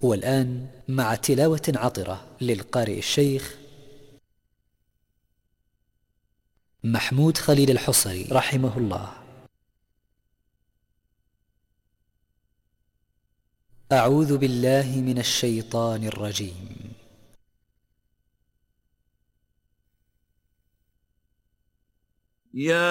والآن مع تلاوة عطرة للقارئ الشيخ محمود خليل الحصري رحمه الله. أعوذ بالله من الشيطان الرجيم. يا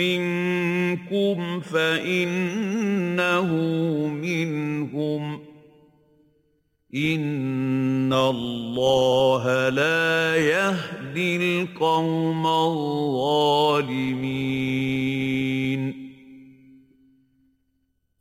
منكم فإنه منهم. إن الله لا يهدي القوم الظالمين.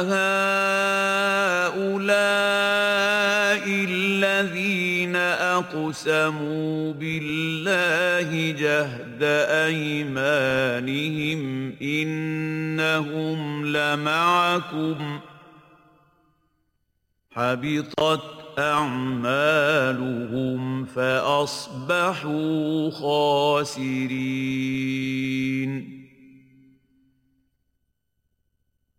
هؤلاء الذين أقسموا بالله جهد أيمانهم إنهم لمعكم حبطت أعمالهم فأصبحوا خاسرين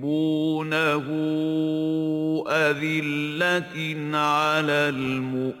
يحبونه أذلة على المؤمنين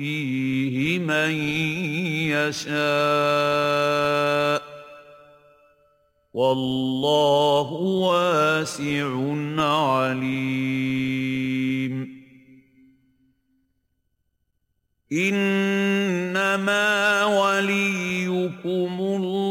فيه من يشاء والله واسع عليم انما وليكم الله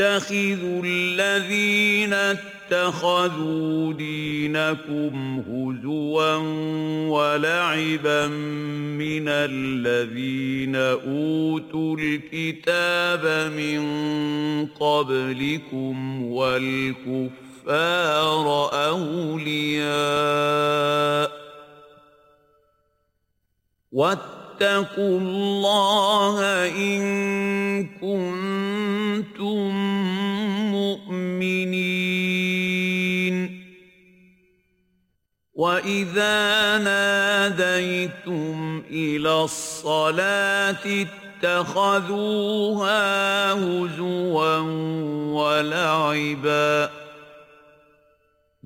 يتخذ الذين اتخذوا دينكم هزوا ولعبا من الذين أوتوا الكتاب من قبلكم والكفار أولياء واتقوا الله إن كنتم مؤمنين. وإذا ناديتم إلى الصلاة اتخذوها هزوا ولعبا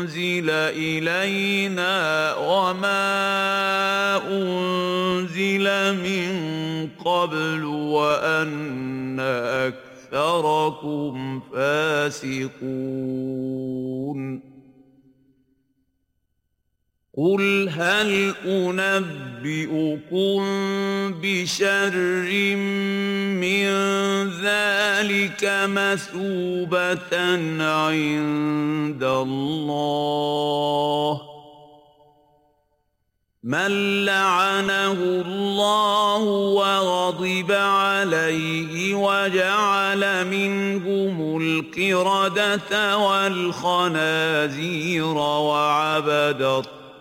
أنزل إلينا وما أنزل من قبل وأن أكثركم فاسقون قل هل أنبئكم بشر من ذلك مثوبة عند الله من لعنه الله وغضب عليه وجعل منهم القردة والخنازير وعبد الطيب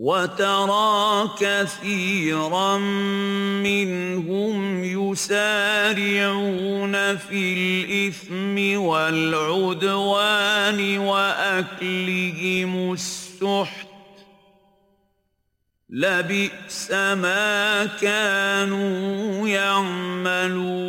وترى كثيرا منهم يسارعون في الإثم والعدوان وأكلهم السحت لبئس ما كانوا يعملون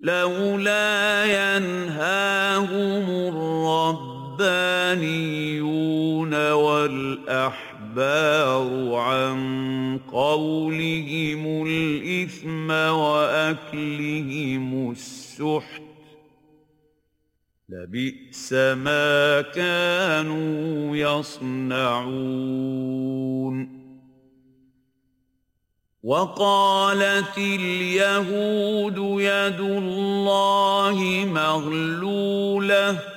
لولا ينهاهم الرب الربانيون والأحبار عن قولهم الإثم وأكلهم السحت لبئس ما كانوا يصنعون وقالت اليهود يد الله مغلوله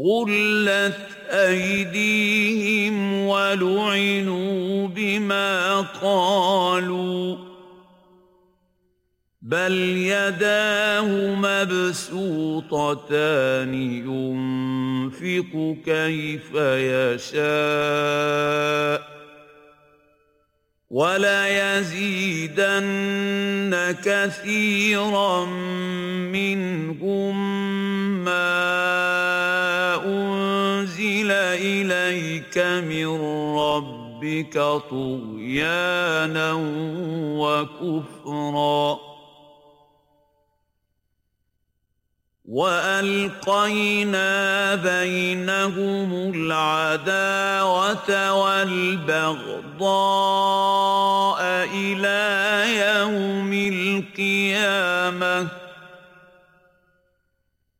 غلت أيديهم ولعنوا بما قالوا بل يداه مبسوطتان ينفق كيف يشاء وَلَيَزِيدَنَّ كَثِيرًا مِّنْهُمْ مَا إليك من ربك طغيانا وكفرا. وَأَلْقَيْنَا بَيْنَهُمُ الْعَدَاوَةَ وَالْبَغْضَاءَ إِلَى يَوْمِ الْقِيَامَةِ.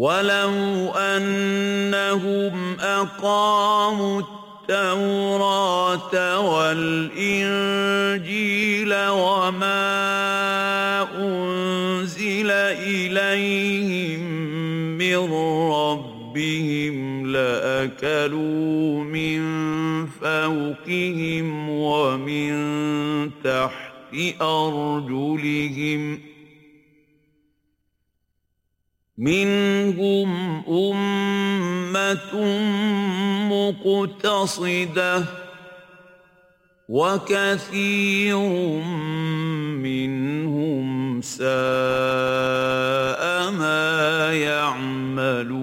وَلَوْ أَنَّهُمْ أَقَامُوا التَّوْرَاةَ وَالْإِنْجِيلَ وَمَا أُنْزِلَ إِلَيْهِمْ مِنْ رَبِّهِمْ لَأَكَلُوا مِنْ فَوْقِهِمْ وَمِنْ تَحْتِ أَرْجُلِهِمْ ۖ منهم أمة مقتصدة وكثير منهم ساء ما يعملون.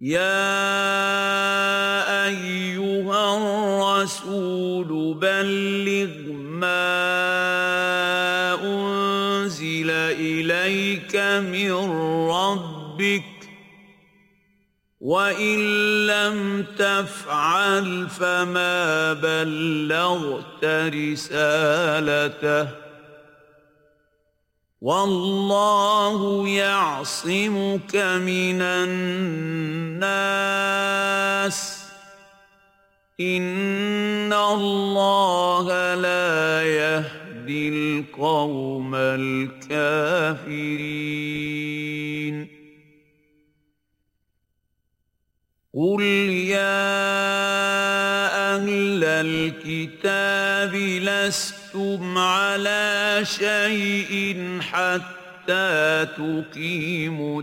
يا أيها الرسول بلغ ما إليك من ربك وَإِن لَّمْ تَفْعَلْ فَمَا بَلَّغْتَ رِسَالَتَهُ وَاللَّهُ يَعْصِمُكَ مِنَ النَّاسِ إِنَّ اللَّهَ لَا يَهْدِي القوم الكافرين. قل يا أهل الكتاب لستم على شيء حتى تقيموا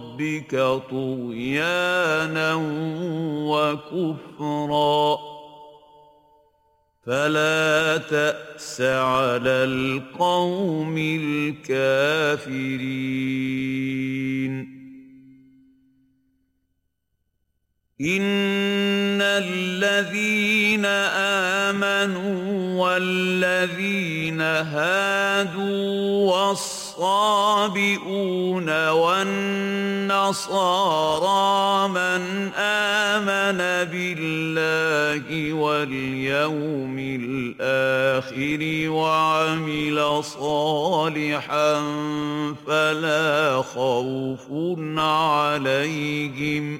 ربك طغيانا وكفرا. فلا تأس على القوم الكافرين. إن الذين آمنوا والذين هادوا والصالحين الصابئون والنصارى من آمن بالله واليوم الآخر وعمل صالحا فلا خوف عليهم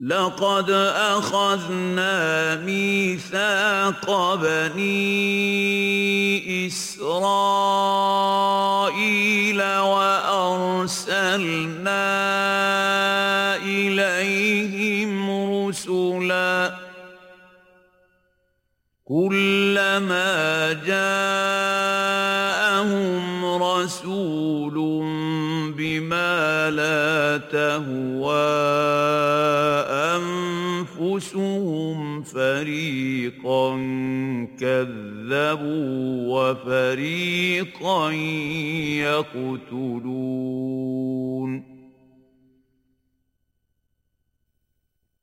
لقد أخذنا ميثاق بني إسرائيل وأرسلنا إليهم رسلا كلما جاءهم رسول فلا تهوى أنفسهم فريقا كذبوا وفريقا يقتلون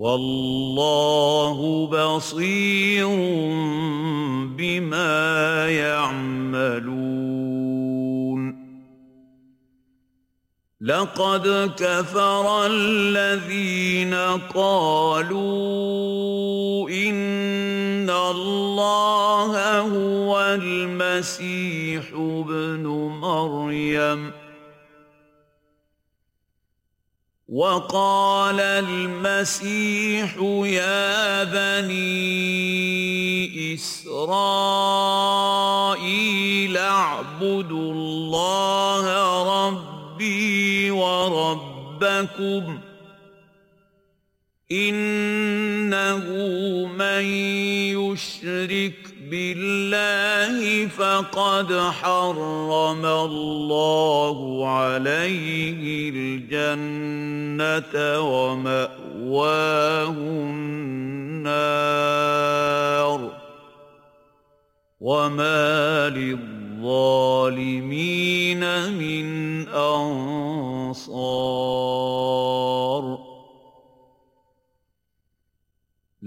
والله بصير بما يعملون لقد كفر الذين قالوا إن الله هو المسيح ابن مريم وقال المسيح يا بني إسرائيل اعبدوا الله ربي وربكم إنه من يشرك بالله فقد حرم الله عليه الجنة ومأواه النار وما للظالمين من أنصار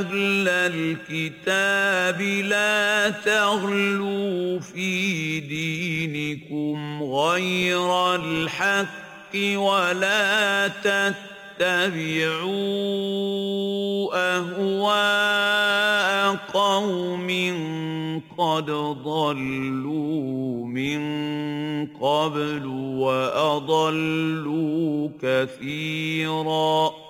أهل الكتاب لا تغلوا في دينكم غير الحق ولا تتبعوا أهواء قوم قد ضلوا من قبل وأضلوا كثيراً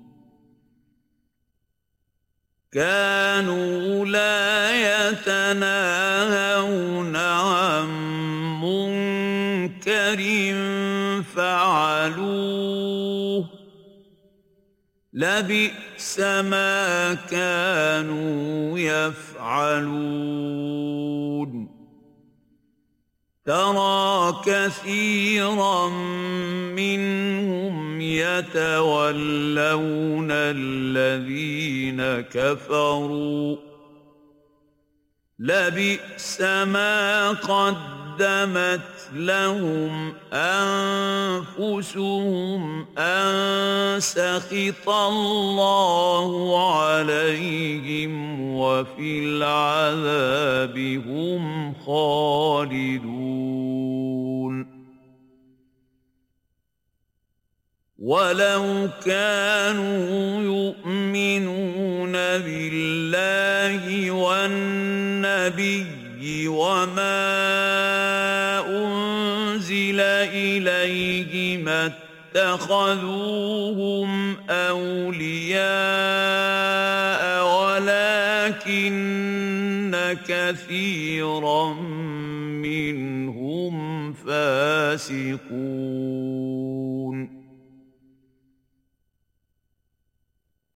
كانوا لا يتناهون عن منكر فعلوه لبئس ما كانوا يفعلون ترى كثيرا منهم يتولون الذين كفروا. لبئس ما قدمت لهم أنفسهم أن سخط الله عليهم وفي العذاب هم خالدون. وَلَوْ كَانُوا يُؤْمِنُونَ بِاللَّهِ وَالنَّبِيِّ وَمَا إليهم اتخذوهم أولياء ولكن كثيرا منهم فاسقون